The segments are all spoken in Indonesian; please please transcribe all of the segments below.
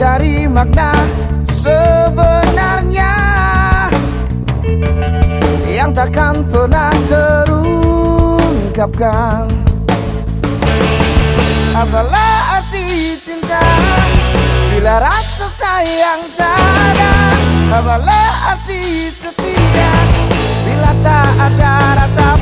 Mencari makna sebenarnya Yang takkan pernah terungkapkan. Apalah arti cinta Bila rasa sayang tak ada? Apalah arti setia Bila tak ada rasa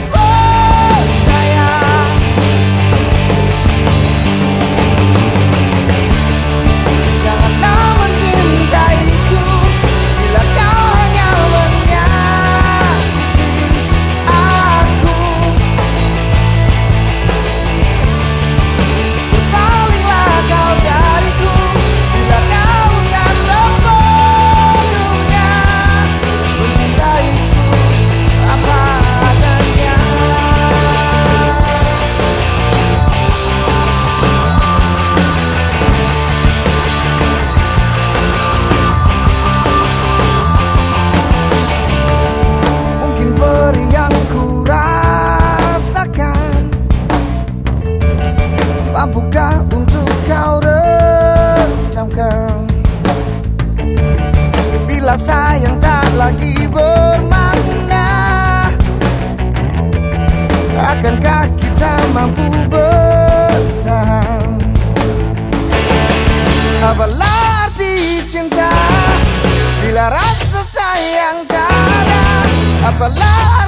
untuk kau redamkan Bila sayang tak lagi bermakna Akankah kita mampu bertahan? Apalah arti cinta? Bila rasa sayang tak ada Apalah